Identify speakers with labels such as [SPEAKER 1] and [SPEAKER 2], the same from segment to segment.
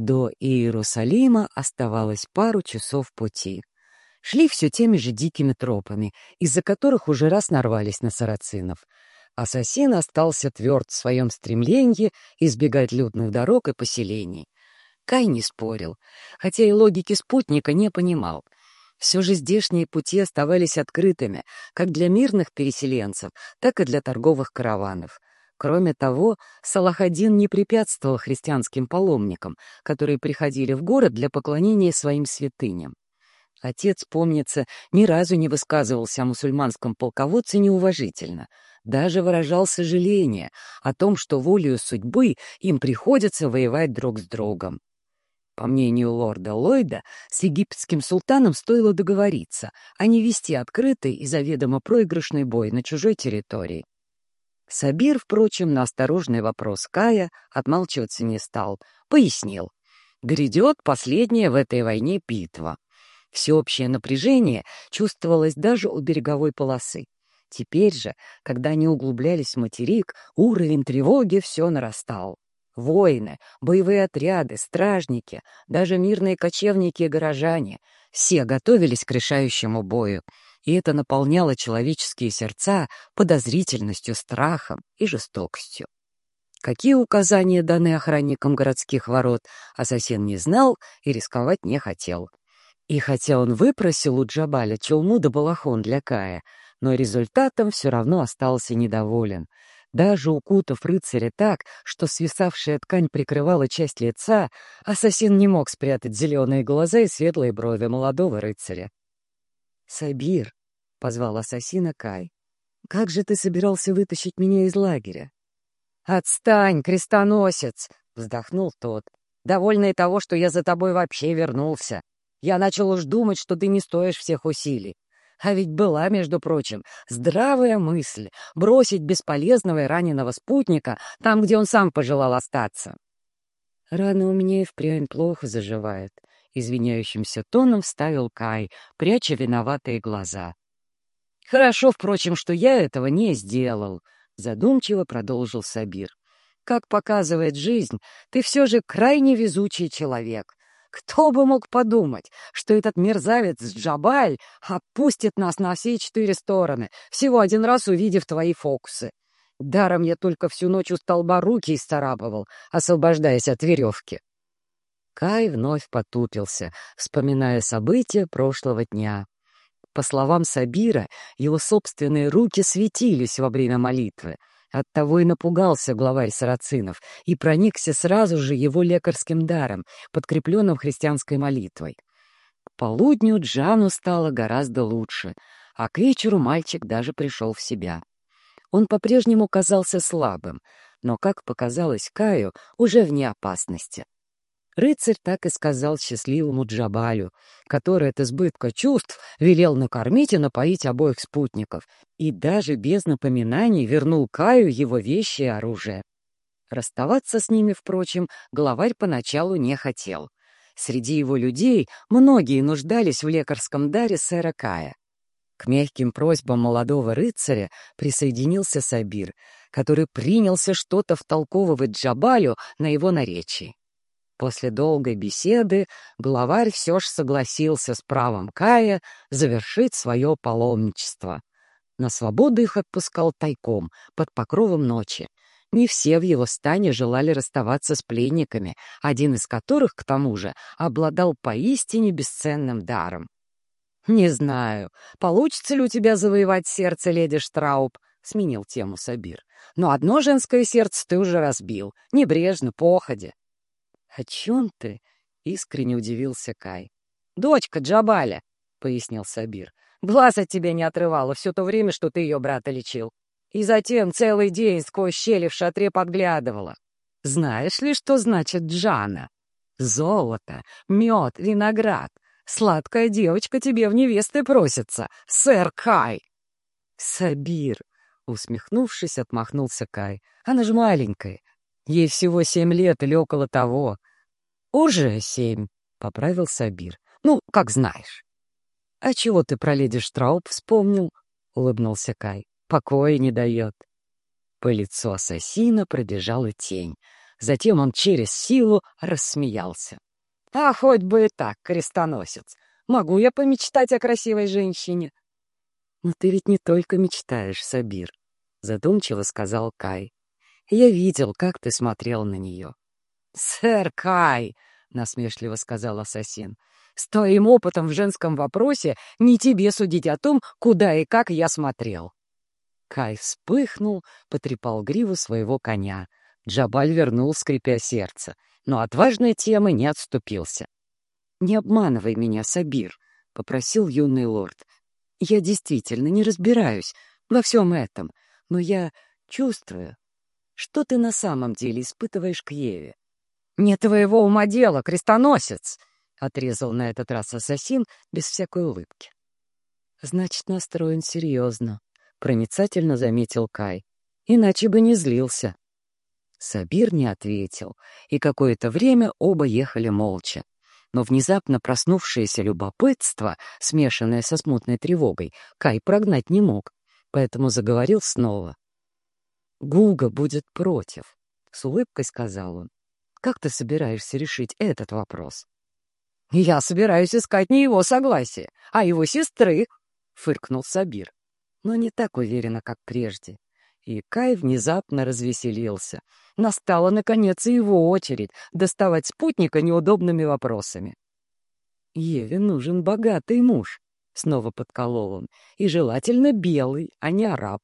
[SPEAKER 1] До Иерусалима оставалось пару часов пути. Шли все теми же дикими тропами, из-за которых уже раз нарвались на сарацинов. Ассасин остался тверд в своем стремлении избегать людных дорог и поселений. Кай не спорил, хотя и логики спутника не понимал. Все же здешние пути оставались открытыми как для мирных переселенцев, так и для торговых караванов. Кроме того, Салахадин не препятствовал христианским паломникам, которые приходили в город для поклонения своим святыням. Отец, помнится, ни разу не высказывался о мусульманском полководце неуважительно, даже выражал сожаление о том, что волею судьбы им приходится воевать друг с другом. По мнению лорда Ллойда, с египетским султаном стоило договориться, а не вести открытый и заведомо проигрышный бой на чужой территории. Сабир, впрочем, на осторожный вопрос Кая отмалчиваться не стал, пояснил. Грядет последняя в этой войне битва. Всеобщее напряжение чувствовалось даже у береговой полосы. Теперь же, когда они углублялись в материк, уровень тревоги все нарастал. Воины, боевые отряды, стражники, даже мирные кочевники и горожане — все готовились к решающему бою, и это наполняло человеческие сердца подозрительностью, страхом и жестокостью. Какие указания даны охранникам городских ворот, ассасин не знал и рисковать не хотел. И хотя он выпросил у Джабаля челму да балахон для Кая, но результатом все равно остался недоволен — даже укутав рыцаря так, что свисавшая ткань прикрывала часть лица, ассасин не мог спрятать зеленые глаза и светлые брови молодого рыцаря. «Сабир», — позвал ассасина Кай, — «как же ты собирался вытащить меня из лагеря?» «Отстань, крестоносец!» — вздохнул тот. «Довольный того, что я за тобой вообще вернулся. Я начал уж думать, что ты не стоишь всех усилий. А ведь была, между прочим, здравая мысль бросить бесполезного и раненого спутника там, где он сам пожелал остаться. Рана у меня и впрямь плохо заживает. Извиняющимся тоном вставил Кай, пряча виноватые глаза. «Хорошо, впрочем, что я этого не сделал», — задумчиво продолжил Сабир. «Как показывает жизнь, ты все же крайне везучий человек. Кто бы мог подумать, что этот мерзавец Джабаль опустит нас на все четыре стороны, всего один раз увидев твои фокусы. Даром я только всю ночь у столба руки исцарапывал, освобождаясь от веревки. Кай вновь потупился, вспоминая события прошлого дня. По словам Сабира, его собственные руки светились во время молитвы — Оттого и напугался главарь сарацинов и проникся сразу же его лекарским даром, подкрепленным христианской молитвой. К полудню Джану стало гораздо лучше, а к вечеру мальчик даже пришел в себя. Он по-прежнему казался слабым, но, как показалось Каю, уже вне опасности. Рыцарь так и сказал счастливому Джабалю, который от избытка чувств велел накормить и напоить обоих спутников, и даже без напоминаний вернул Каю его вещи и оружие. Расставаться с ними, впрочем, главарь поначалу не хотел. Среди его людей многие нуждались в лекарском даре сэра Кая. К мягким просьбам молодого рыцаря присоединился Сабир, который принялся что-то втолковывать Джабалю на его наречии. После долгой беседы главарь все же согласился с правом Кая завершить свое паломничество. На свободу их отпускал тайком, под покровом ночи. Не все в его стане желали расставаться с пленниками, один из которых, к тому же, обладал поистине бесценным даром. «Не знаю, получится ли у тебя завоевать сердце леди Штрауб», — сменил тему Сабир. «Но одно женское сердце ты уже разбил, небрежно, походе. «О чем ты?» — искренне удивился Кай. «Дочка Джабаля», — пояснил Сабир. «Глаз от тебя не отрывала все то время, что ты ее брата лечил. И затем целый день сквозь щели в шатре подглядывала. Знаешь ли, что значит Джана? Золото, мед, виноград. Сладкая девочка тебе в невесты просится, сэр Кай!» «Сабир!» — усмехнувшись, отмахнулся Кай. «Она же маленькая, Ей всего семь лет или около того. Уже семь, — поправил Сабир. Ну, как знаешь. А чего ты про леди Штрауб вспомнил? — улыбнулся Кай. Покоя не дает. По лицу ассасина пробежала тень. Затем он через силу рассмеялся. «А хоть бы и так, крестоносец! Могу я помечтать о красивой женщине?» «Но ты ведь не только мечтаешь, Сабир», — задумчиво сказал Кай. «Я видел, как ты смотрел на нее». «Сэр Кай!» — насмешливо сказал ассасин. «С твоим опытом в женском вопросе не тебе судить о том, куда и как я смотрел». Кай вспыхнул, потрепал гриву своего коня. Джабаль вернул, скрипя сердце, но от важной темы не отступился. «Не обманывай меня, Сабир», — попросил юный лорд. «Я действительно не разбираюсь во всем этом, но я чувствую, что ты на самом деле испытываешь к Еве. «Не твоего ума дело, крестоносец!» — отрезал на этот раз ассасин без всякой улыбки. «Значит, настроен серьезно», — проницательно заметил Кай. «Иначе бы не злился». Сабир не ответил, и какое-то время оба ехали молча. Но внезапно проснувшееся любопытство, смешанное со смутной тревогой, Кай прогнать не мог, поэтому заговорил снова. «Гуга будет против», — с улыбкой сказал он. Как ты собираешься решить этот вопрос? — Я собираюсь искать не его согласие, а его сестры, — фыркнул Сабир. Но не так уверенно, как прежде. И Кай внезапно развеселился. Настала, наконец, и его очередь доставать спутника неудобными вопросами. «Еве нужен богатый муж», — снова подколол он, — «и желательно белый, а не араб».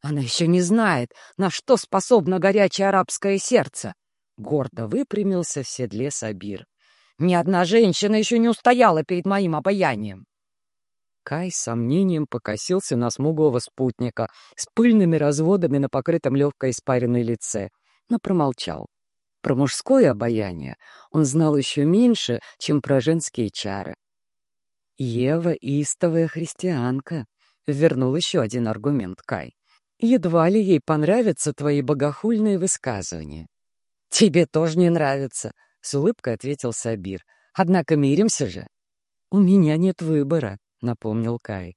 [SPEAKER 1] «Она еще не знает, на что способно горячее арабское сердце», Гордо выпрямился в седле Сабир. «Ни одна женщина еще не устояла перед моим обаянием!» Кай с сомнением покосился на смуглого спутника с пыльными разводами на покрытом легкой испаренной лице, но промолчал. Про мужское обаяние он знал еще меньше, чем про женские чары. «Ева — истовая христианка», — вернул еще один аргумент Кай. «Едва ли ей понравятся твои богохульные высказывания. «Тебе тоже не нравится», — с улыбкой ответил Сабир. «Однако миримся же». «У меня нет выбора», — напомнил Кай.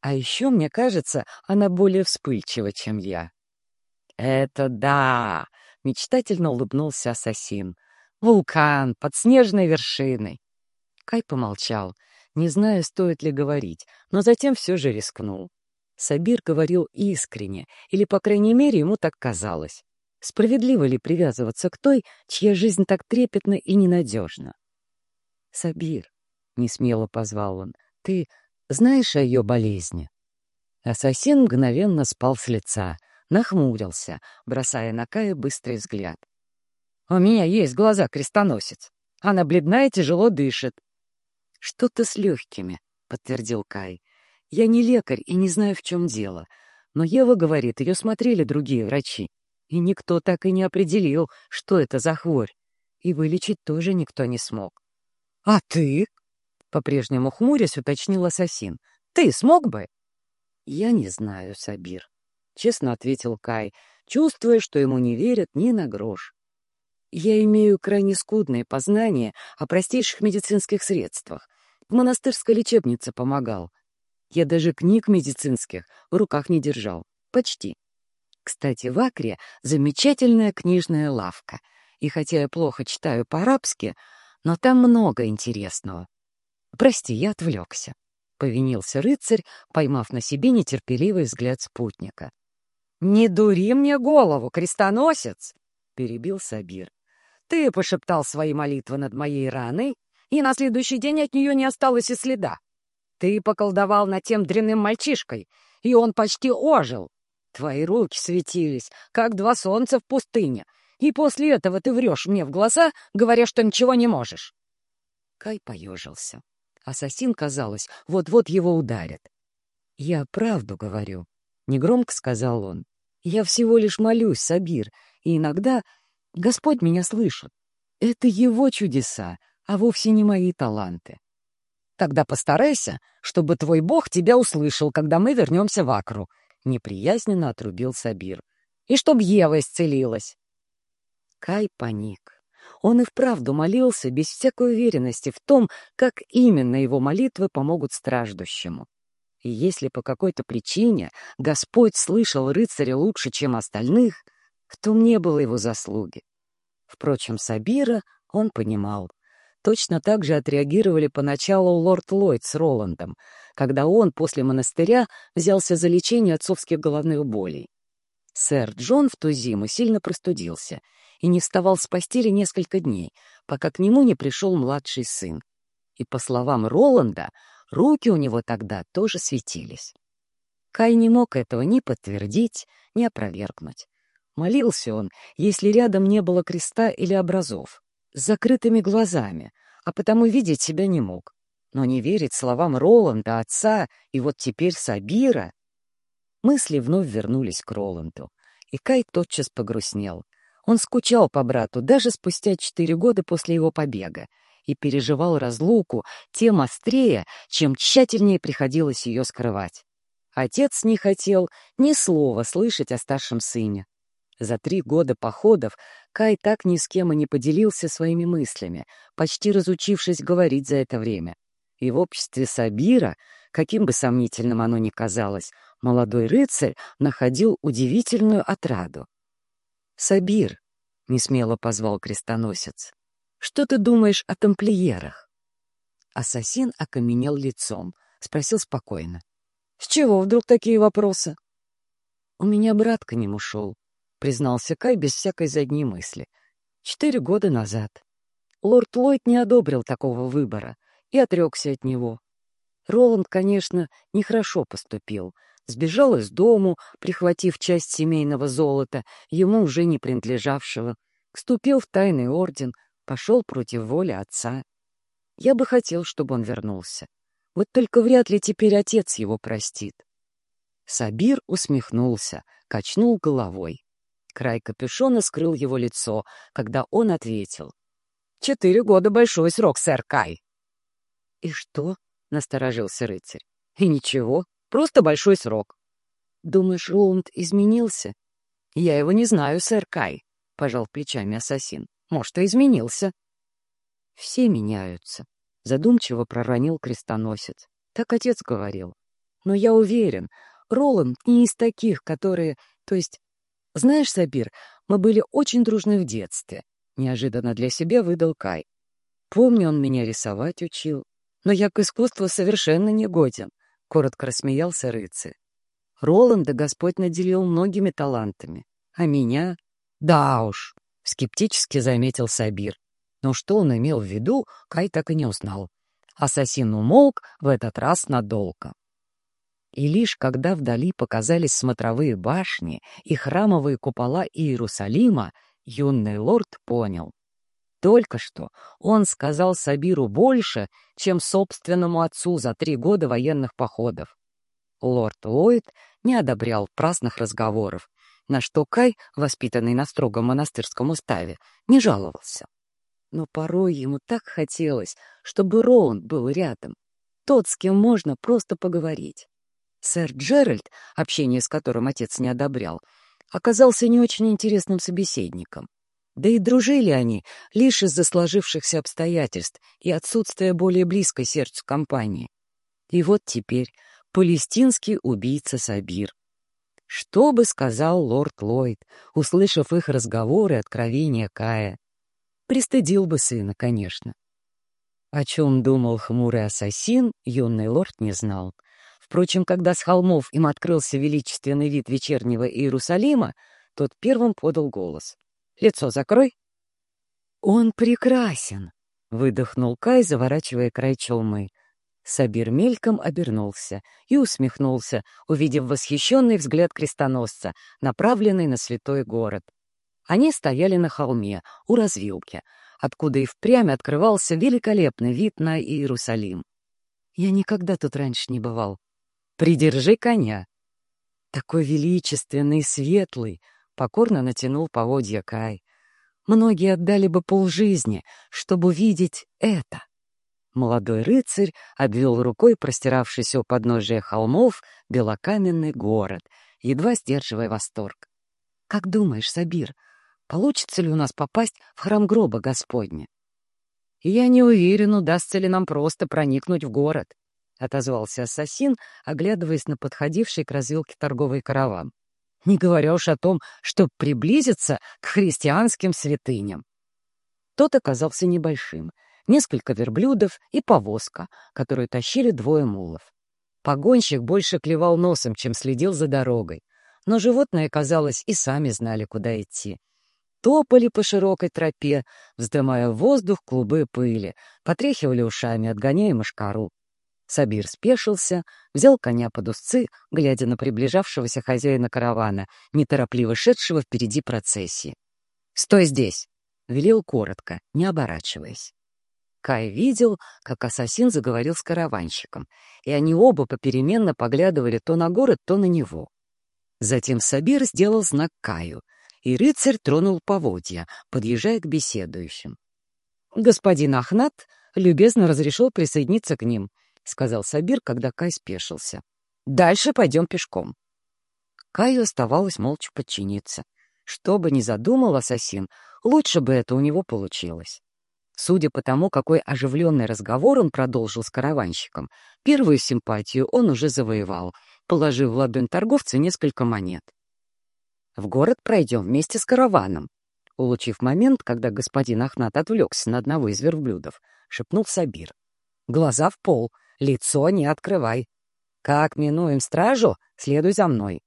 [SPEAKER 1] «А еще, мне кажется, она более вспыльчива, чем я». «Это да!» — мечтательно улыбнулся ассасин. «Вулкан под снежной вершиной». Кай помолчал, не зная, стоит ли говорить, но затем все же рискнул. Сабир говорил искренне, или, по крайней мере, ему так казалось. Справедливо ли привязываться к той, чья жизнь так трепетна и ненадежна? «Сабир», — несмело позвал он, — «ты знаешь о ее болезни?» Ассасин мгновенно спал с лица, нахмурился, бросая на Кая быстрый взгляд. «У меня есть глаза крестоносец. Она бледная и тяжело дышит». «Что-то с легкими», — подтвердил Кай. «Я не лекарь и не знаю, в чем дело. Но Ева говорит, ее смотрели другие врачи и никто так и не определил, что это за хворь. И вылечить тоже никто не смог. — А ты? — по-прежнему хмурясь уточнил ассасин. — Ты смог бы? — Я не знаю, Сабир, — честно ответил Кай, чувствуя, что ему не верят ни на грош. Я имею крайне скудные познания о простейших медицинских средствах. В монастырской лечебнице помогал. Я даже книг медицинских в руках не держал. Почти. Кстати, в Акре замечательная книжная лавка, и хотя я плохо читаю по-арабски, но там много интересного. Прости, я отвлекся. — повинился рыцарь, поймав на себе нетерпеливый взгляд спутника. «Не дури мне голову, крестоносец!» — перебил Сабир. «Ты пошептал свои молитвы над моей раной, и на следующий день от нее не осталось и следа. Ты поколдовал над тем дрянным мальчишкой, и он почти ожил. Твои руки светились, как два солнца в пустыне, и после этого ты врешь мне в глаза, говоря, что ничего не можешь. Кай поежился. Ассасин, казалось, вот-вот его ударят. «Я правду говорю», — негромко сказал он. «Я всего лишь молюсь, Сабир, и иногда Господь меня слышит. Это его чудеса, а вовсе не мои таланты. Тогда постарайся, чтобы твой бог тебя услышал, когда мы вернемся в Акру, — неприязненно отрубил Сабир. «И чтоб Ева исцелилась!» Кай паник. Он и вправду молился без всякой уверенности в том, как именно его молитвы помогут страждущему. И если по какой-то причине Господь слышал рыцаря лучше, чем остальных, в том не было его заслуги. Впрочем, Сабира он понимал. Точно так же отреагировали поначалу лорд Ллойд с Роландом, когда он после монастыря взялся за лечение отцовских головных болей. Сэр Джон в ту зиму сильно простудился и не вставал с постели несколько дней, пока к нему не пришел младший сын. И, по словам Роланда, руки у него тогда тоже светились. Кай не мог этого ни подтвердить, ни опровергнуть. Молился он, если рядом не было креста или образов, с закрытыми глазами, а потому видеть себя не мог. Но не верить словам Роланда, отца и вот теперь Сабира... Мысли вновь вернулись к Роланду, и Кай тотчас погрустнел. Он скучал по брату даже спустя четыре года после его побега и переживал разлуку тем острее, чем тщательнее приходилось ее скрывать. Отец не хотел ни слова слышать о старшем сыне. За три года походов Кай так ни с кем и не поделился своими мыслями, почти разучившись говорить за это время. И в обществе Сабира, каким бы сомнительным оно ни казалось, молодой рыцарь находил удивительную отраду. «Сабир», — несмело позвал крестоносец, — «что ты думаешь о тамплиерах?» Ассасин окаменел лицом, спросил спокойно. «С чего вдруг такие вопросы?» «У меня брат к ним ушел», — признался Кай без всякой задней мысли. «Четыре года назад. Лорд Ллойд не одобрил такого выбора и отрекся от него. Роланд, конечно, нехорошо поступил. Сбежал из дому, прихватив часть семейного золота, ему уже не принадлежавшего. Вступил в тайный орден, пошел против воли отца. Я бы хотел, чтобы он вернулся. Вот только вряд ли теперь отец его простит. Сабир усмехнулся, качнул головой. Край капюшона скрыл его лицо, когда он ответил. «Четыре года — большой срок, сэр Кай». «И что?» — насторожился рыцарь. «И ничего, просто большой срок». «Думаешь, Роланд изменился?» «Я его не знаю, сэр Кай», — пожал плечами ассасин. «Может, и изменился». «Все меняются», — задумчиво проронил крестоносец. Так отец говорил. «Но я уверен, Роланд не из таких, которые... То есть... Знаешь, Сабир, мы были очень дружны в детстве», — неожиданно для себя выдал Кай. «Помню, он меня рисовать учил, но я к искусству совершенно не годен», — коротко рассмеялся рыцарь. «Роланда Господь наделил многими талантами, а меня...» «Да уж», — скептически заметил Сабир. Но что он имел в виду, Кай так и не узнал. Ассасин умолк в этот раз надолго. И лишь когда вдали показались смотровые башни и храмовые купола Иерусалима, юный лорд понял. Только что он сказал Сабиру больше, чем собственному отцу за три года военных походов. Лорд Ллойд не одобрял праздных разговоров, на что Кай, воспитанный на строгом монастырском уставе, не жаловался. Но порой ему так хотелось, чтобы Роунд был рядом. Тот, с кем можно просто поговорить. Сэр Джеральд, общение с которым отец не одобрял, оказался не очень интересным собеседником. Да и дружили они лишь из-за сложившихся обстоятельств и отсутствия более близкой сердцу компании. И вот теперь палестинский убийца Сабир. Что бы сказал лорд Ллойд, услышав их разговоры и откровения Кая? Пристыдил бы сына, конечно. О чем думал хмурый ассасин, юный лорд не знал. Впрочем, когда с холмов им открылся величественный вид вечернего Иерусалима, тот первым подал голос. «Лицо закрой!» «Он прекрасен!» — выдохнул Кай, заворачивая край челмы. Сабир мельком обернулся и усмехнулся, увидев восхищенный взгляд крестоносца, направленный на святой город. Они стояли на холме, у развилки, откуда и впрямь открывался великолепный вид на Иерусалим. Я никогда тут раньше не бывал. Придержи коня. Такой величественный светлый, покорно натянул поводья Кай. Многие отдали бы полжизни, чтобы увидеть это. Молодой рыцарь обвел рукой простиравшийся у подножия холмов белокаменный город, едва сдерживая восторг. «Как думаешь, Сабир, Получится ли у нас попасть в храм гроба Господня? «Я не уверен, удастся ли нам просто проникнуть в город», — отозвался ассасин, оглядываясь на подходивший к развилке торговый караван. «Не говоря уж о том, чтобы приблизиться к христианским святыням. Тот оказался небольшим. Несколько верблюдов и повозка, которую тащили двое мулов. Погонщик больше клевал носом, чем следил за дорогой. Но животные, казалось, и сами знали, куда идти. Топали по широкой тропе, вздымая в воздух клубы пыли, потряхивали ушами, отгоняя мошкару. Сабир спешился, взял коня под узцы, глядя на приближавшегося хозяина каравана, неторопливо шедшего впереди процессии. «Стой здесь!» — велел коротко, не оборачиваясь. Кай видел, как ассасин заговорил с караванщиком, и они оба попеременно поглядывали то на город, то на него. Затем Сабир сделал знак Каю, и рыцарь тронул поводья, подъезжая к беседующим. «Господин Ахнат любезно разрешил присоединиться к ним», — сказал Сабир, когда Кай спешился. «Дальше пойдем пешком». Каю оставалось молча подчиниться. Что бы ни задумал ассасин, лучше бы это у него получилось. Судя по тому, какой оживленный разговор он продолжил с караванщиком, первую симпатию он уже завоевал, положив в ладонь торговца несколько монет. «В город пройдем вместе с караваном», улучив момент, когда господин Ахнат отвлекся на одного из верблюдов, шепнул Сабир. «Глаза в пол, лицо не открывай. Как минуем стражу, следуй за мной».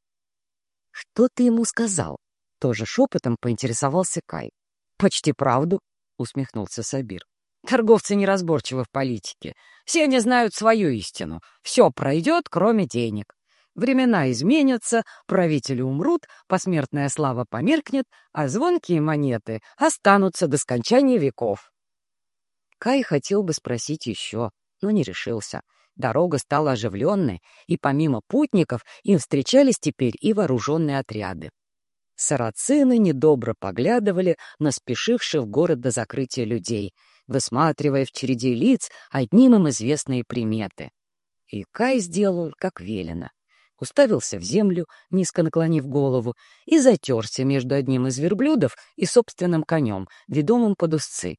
[SPEAKER 1] «Что ты ему сказал?» Тоже шепотом поинтересовался Кай. «Почти правду», — усмехнулся Сабир. «Торговцы неразборчивы в политике. Все они знают свою истину. Все пройдет, кроме денег. Времена изменятся, правители умрут, посмертная слава померкнет, а звонкие монеты останутся до скончания веков». Кай хотел бы спросить еще, но не решился. Дорога стала оживленной, и помимо путников им встречались теперь и вооруженные отряды. Сарацины недобро поглядывали на спешивших в город до закрытия людей, высматривая в череде лиц одним им известные приметы. И Кай сделал, как велено. Уставился в землю, низко наклонив голову, и затерся между одним из верблюдов и собственным конем, ведомым под узцы.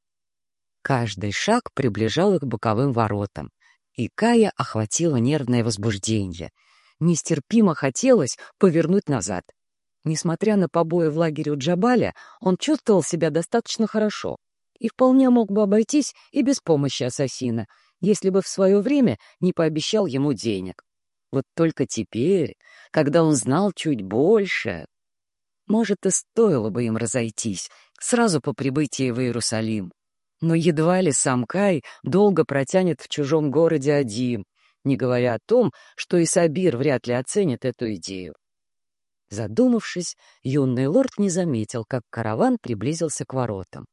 [SPEAKER 1] Каждый шаг приближал их к боковым воротам, и Кая охватило нервное возбуждение. Нестерпимо хотелось повернуть назад — Несмотря на побои в лагере у Джабаля, он чувствовал себя достаточно хорошо и вполне мог бы обойтись и без помощи ассасина, если бы в свое время не пообещал ему денег. Вот только теперь, когда он знал чуть больше... Может, и стоило бы им разойтись сразу по прибытии в Иерусалим. Но едва ли сам Кай долго протянет в чужом городе один, не говоря о том, что и Сабир вряд ли оценит эту идею. Задумавшись, юный лорд не заметил, как караван приблизился к воротам.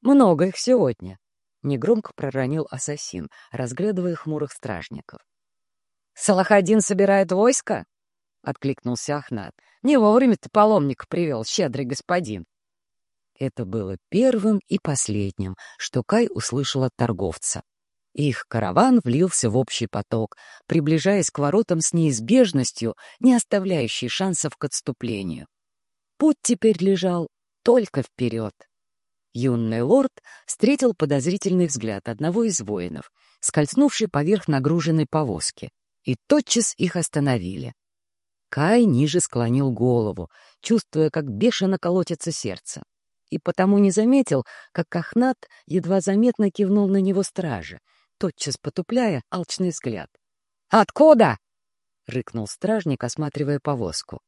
[SPEAKER 1] «Много их сегодня», — негромко проронил ассасин, разглядывая хмурых стражников. «Салахадин собирает войско?» — откликнулся Ахнат. «Не вовремя ты паломник привел, щедрый господин». Это было первым и последним, что Кай услышал от торговца. Их караван влился в общий поток, приближаясь к воротам с неизбежностью, не оставляющей шансов к отступлению. Путь теперь лежал только вперед. Юный лорд встретил подозрительный взгляд одного из воинов, скользнувший поверх нагруженной повозки, и тотчас их остановили. Кай ниже склонил голову, чувствуя, как бешено колотится сердце, и потому не заметил, как Ахнат едва заметно кивнул на него стража, тотчас потупляя алчный взгляд. «Откуда?» — рыкнул стражник, осматривая повозку.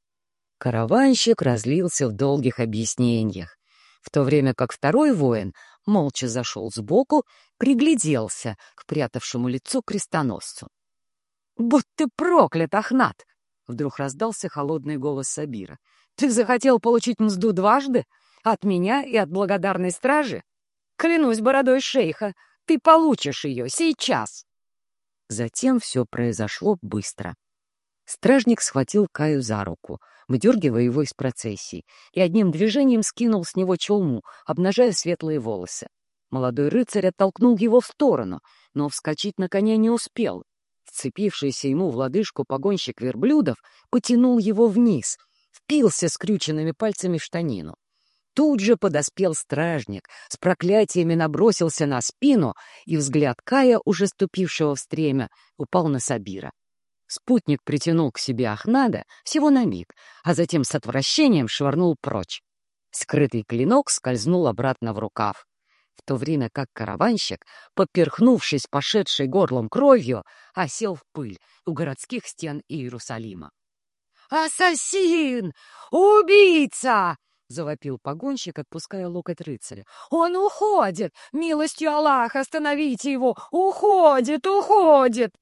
[SPEAKER 1] Караванщик разлился в долгих объяснениях, в то время как второй воин молча зашел сбоку, пригляделся к прятавшему лицу крестоносцу. «Будь ты проклят, Ахнат!» — вдруг раздался холодный голос Сабира. «Ты захотел получить мзду дважды? От меня и от благодарной стражи? Клянусь бородой шейха, ты получишь ее сейчас!» Затем все произошло быстро. Стражник схватил Каю за руку, выдергивая его из процессии, и одним движением скинул с него челму, обнажая светлые волосы. Молодой рыцарь оттолкнул его в сторону, но вскочить на коня не успел. Вцепившийся ему в лодыжку погонщик верблюдов потянул его вниз, впился скрюченными пальцами в штанину. Тут же подоспел стражник, с проклятиями набросился на спину, и взгляд Кая, уже ступившего в стремя, упал на Сабира. Спутник притянул к себе Ахнада всего на миг, а затем с отвращением швырнул прочь. Скрытый клинок скользнул обратно в рукав. в то время как караванщик, поперхнувшись пошедшей горлом кровью, осел в пыль у городских стен Иерусалима. «Ассасин! Убийца!» — завопил погонщик, отпуская локоть рыцаря. «Он уходит! Милостью Аллаха, остановите его! Уходит, уходит!»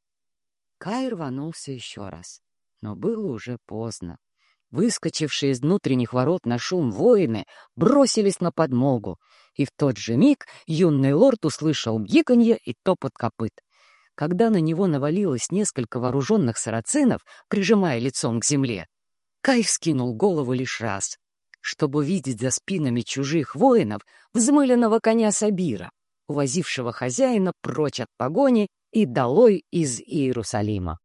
[SPEAKER 1] Кай рванулся еще раз, но было уже поздно. Выскочившие из внутренних ворот на шум воины бросились на подмогу, и в тот же миг юный лорд услышал бьиканье и топот копыт. Когда на него навалилось несколько вооруженных сарацинов, прижимая лицом к земле, Кай вскинул голову лишь раз, чтобы увидеть за спинами чужих воинов взмыленного коня Сабира, увозившего хозяина прочь от погони и долой из Иерусалима.